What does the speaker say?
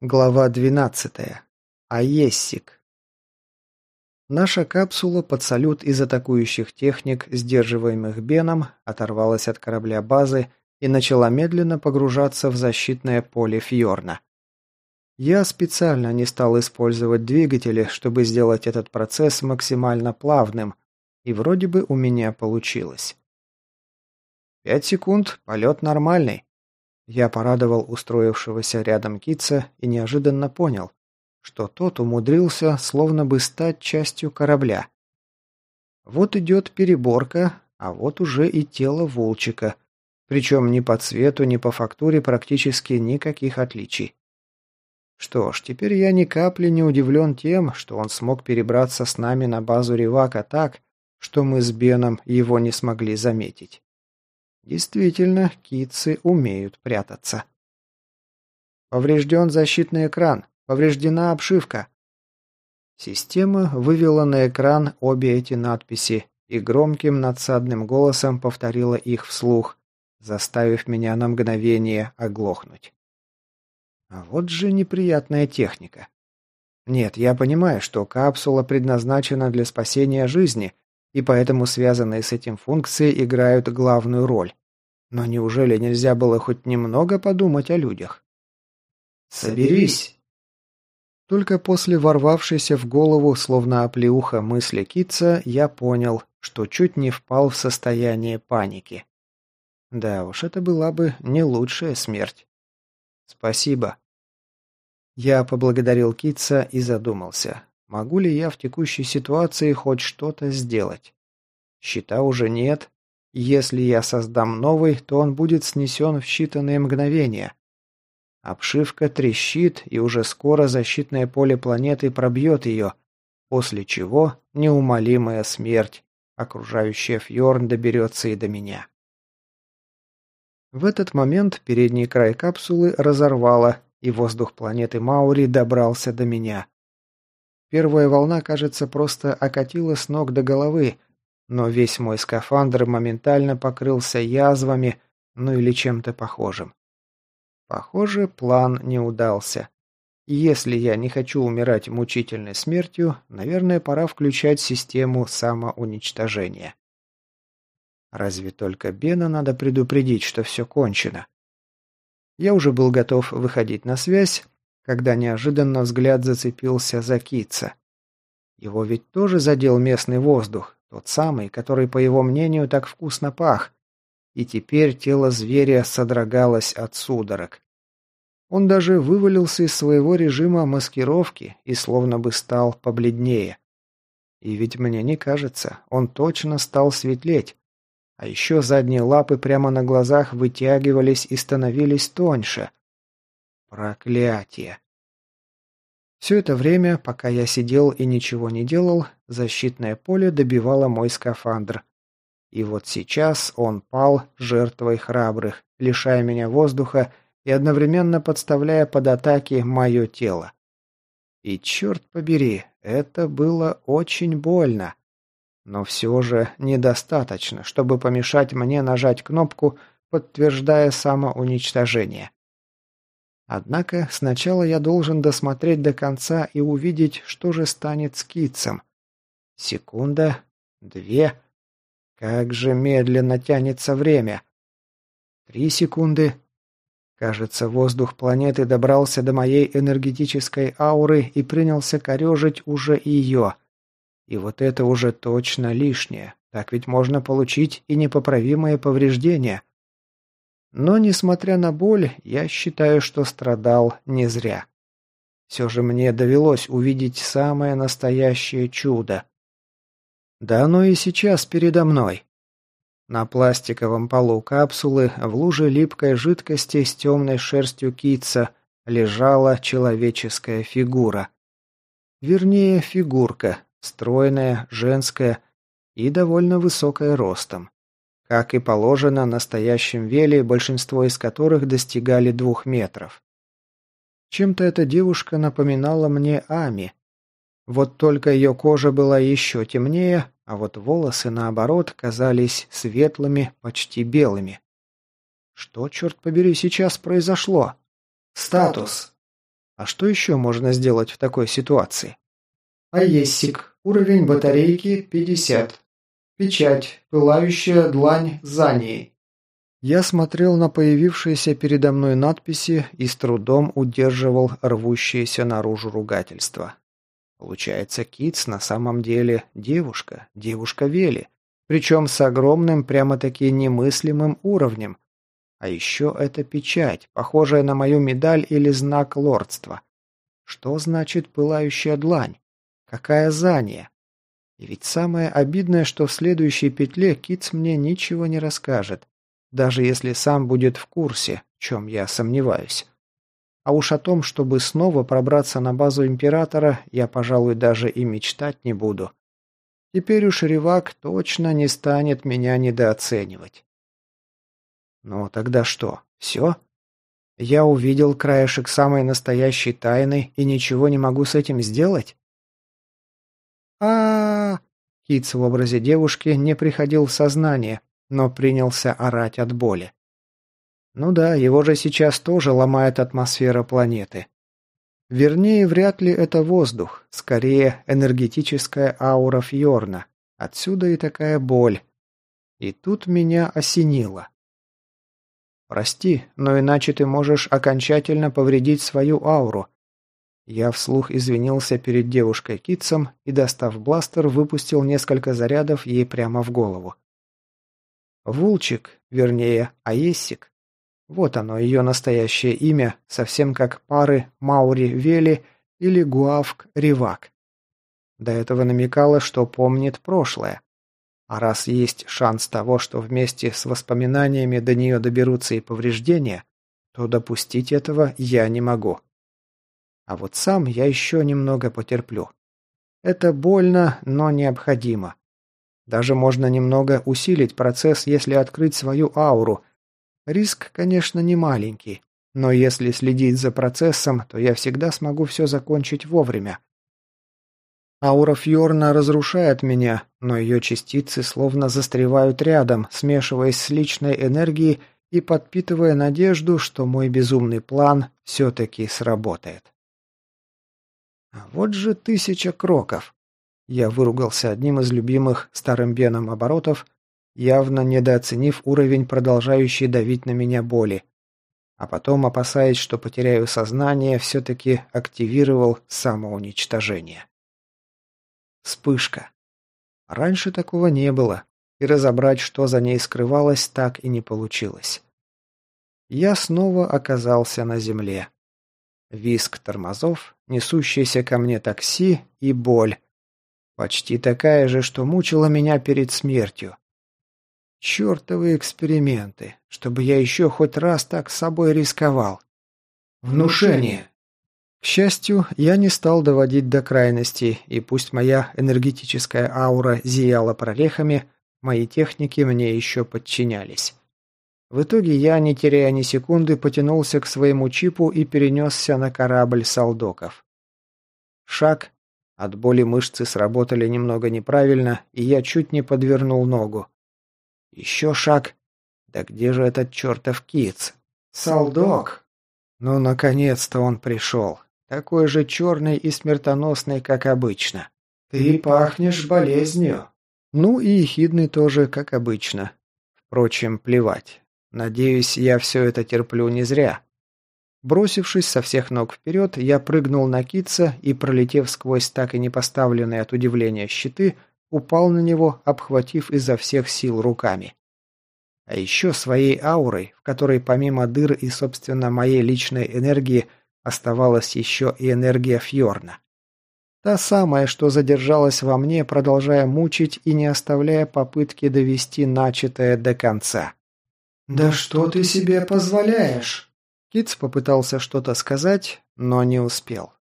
Глава 12. Аессик. Наша капсула под салют из атакующих техник, сдерживаемых Беном, оторвалась от корабля базы и начала медленно погружаться в защитное поле Фьорна. Я специально не стал использовать двигатели, чтобы сделать этот процесс максимально плавным, и вроде бы у меня получилось. Пять секунд, полет нормальный. Я порадовал устроившегося рядом Китца и неожиданно понял, что тот умудрился словно бы стать частью корабля. Вот идет переборка, а вот уже и тело Волчика, причем ни по цвету, ни по фактуре практически никаких отличий. Что ж, теперь я ни капли не удивлен тем, что он смог перебраться с нами на базу Ревака так, что мы с Беном его не смогли заметить. Действительно, китцы умеют прятаться. Поврежден защитный экран. Повреждена обшивка. Система вывела на экран обе эти надписи и громким надсадным голосом повторила их вслух, заставив меня на мгновение оглохнуть. А вот же неприятная техника. Нет, я понимаю, что капсула предназначена для спасения жизни, и поэтому связанные с этим функции играют главную роль. Но неужели нельзя было хоть немного подумать о людях? «Соберись!» Только после ворвавшейся в голову, словно оплеуха мысли Китца, я понял, что чуть не впал в состояние паники. Да уж, это была бы не лучшая смерть. Спасибо. Я поблагодарил Китца и задумался, могу ли я в текущей ситуации хоть что-то сделать. Щита уже нет, если я создам новый, то он будет снесен в считанные мгновения. Обшивка трещит, и уже скоро защитное поле планеты пробьет ее, после чего неумолимая смерть, окружающая Фьорн, доберется и до меня. В этот момент передний край капсулы разорвало, и воздух планеты Маури добрался до меня. Первая волна, кажется, просто окатила с ног до головы, но весь мой скафандр моментально покрылся язвами, ну или чем-то похожим. Похоже, план не удался. Если я не хочу умирать мучительной смертью, наверное, пора включать систему самоуничтожения. Разве только Бена надо предупредить, что все кончено. Я уже был готов выходить на связь, когда неожиданно взгляд зацепился за Китца. Его ведь тоже задел местный воздух, тот самый, который, по его мнению, так вкусно пах. И теперь тело зверя содрогалось от судорог. Он даже вывалился из своего режима маскировки и словно бы стал побледнее. И ведь мне не кажется, он точно стал светлеть. А еще задние лапы прямо на глазах вытягивались и становились тоньше. Проклятие! Все это время, пока я сидел и ничего не делал, защитное поле добивало мой скафандр. И вот сейчас он пал жертвой храбрых, лишая меня воздуха и одновременно подставляя под атаки мое тело. И черт побери, это было очень больно. Но все же недостаточно, чтобы помешать мне нажать кнопку, подтверждая самоуничтожение. Однако сначала я должен досмотреть до конца и увидеть, что же станет с Китцем. Секунда, две. Как же медленно тянется время. Три секунды. Кажется, воздух планеты добрался до моей энергетической ауры и принялся корежить уже ее. И вот это уже точно лишнее. Так ведь можно получить и непоправимые повреждения. Но, несмотря на боль, я считаю, что страдал не зря. Все же мне довелось увидеть самое настоящее чудо. Да оно и сейчас передо мной. На пластиковом полу капсулы в луже липкой жидкости с темной шерстью китца лежала человеческая фигура. Вернее, фигурка, стройная, женская и довольно высокая ростом. Как и положено настоящим вели, большинство из которых достигали двух метров. Чем-то эта девушка напоминала мне Ами. Вот только ее кожа была еще темнее, а вот волосы, наоборот, казались светлыми, почти белыми. Что, черт побери, сейчас произошло? Статус. А что еще можно сделать в такой ситуации? Аессик. Уровень батарейки 50. Печать. Пылающая длань Зании. Я смотрел на появившиеся передо мной надписи и с трудом удерживал рвущееся наружу ругательство. Получается, Китс на самом деле девушка, девушка Вели, причем с огромным, прямо-таки немыслимым уровнем. А еще это печать, похожая на мою медаль или знак лордства. Что значит пылающая длань? Какая зания? И ведь самое обидное, что в следующей петле Китс мне ничего не расскажет даже если сам будет в курсе, в чем я сомневаюсь. А уж о том, чтобы снова пробраться на базу Императора, я, пожалуй, даже и мечтать не буду. Теперь уж Ревак точно не станет меня недооценивать. Ну, тогда что, все? Я увидел краешек самой настоящей тайны и ничего не могу с этим сделать? А, Китс в образе девушки не приходил в сознание, но принялся орать от боли. Ну да, его же сейчас тоже ломает атмосфера планеты. Вернее, вряд ли это воздух, скорее энергетическая аура Фьорна. Отсюда и такая боль. И тут меня осенило. «Прости, но иначе ты можешь окончательно повредить свою ауру». Я вслух извинился перед девушкой Китсом и, достав бластер, выпустил несколько зарядов ей прямо в голову. Вулчик, вернее, Аессик. Вот оно, ее настоящее имя, совсем как пары Маури-Вели или Гуавк-Ривак. До этого намекала, что помнит прошлое. А раз есть шанс того, что вместе с воспоминаниями до нее доберутся и повреждения, то допустить этого я не могу. А вот сам я еще немного потерплю. Это больно, но необходимо. Даже можно немного усилить процесс, если открыть свою ауру. Риск, конечно, не маленький, но если следить за процессом, то я всегда смогу все закончить вовремя. Аура Фьорна разрушает меня, но ее частицы словно застревают рядом, смешиваясь с личной энергией и подпитывая надежду, что мой безумный план все-таки сработает. Вот же тысяча кроков. Я выругался одним из любимых старым Беном оборотов, явно недооценив уровень продолжающей давить на меня боли. А потом, опасаясь, что потеряю сознание, все-таки активировал самоуничтожение. Вспышка. Раньше такого не было, и разобрать, что за ней скрывалось, так и не получилось. Я снова оказался на земле. Виск тормозов, несущийся ко мне такси и боль, Почти такая же, что мучила меня перед смертью. Чертовы эксперименты, чтобы я еще хоть раз так с собой рисковал. Внушение. К счастью, я не стал доводить до крайности, и пусть моя энергетическая аура зияла прорехами, мои техники мне еще подчинялись. В итоге я, не теряя ни секунды, потянулся к своему чипу и перенесся на корабль солдоков. Шаг, от боли мышцы сработали немного неправильно, и я чуть не подвернул ногу. Еще шаг. Да где же этот чертов киц? Салдок! Ну, наконец-то он пришел. Такой же черный и смертоносный, как обычно. Ты пахнешь болезнью. Ну и ехидный тоже, как обычно. Впрочем, плевать. Надеюсь, я все это терплю не зря. Бросившись со всех ног вперед, я прыгнул на китца и, пролетев сквозь так и не поставленные от удивления щиты, упал на него, обхватив изо всех сил руками. А еще своей аурой, в которой помимо дыр и, собственно, моей личной энергии, оставалась еще и энергия Фьорна. Та самая, что задержалась во мне, продолжая мучить и не оставляя попытки довести начатое до конца. «Да что ты себе позволяешь?» Китс попытался что-то сказать, но не успел.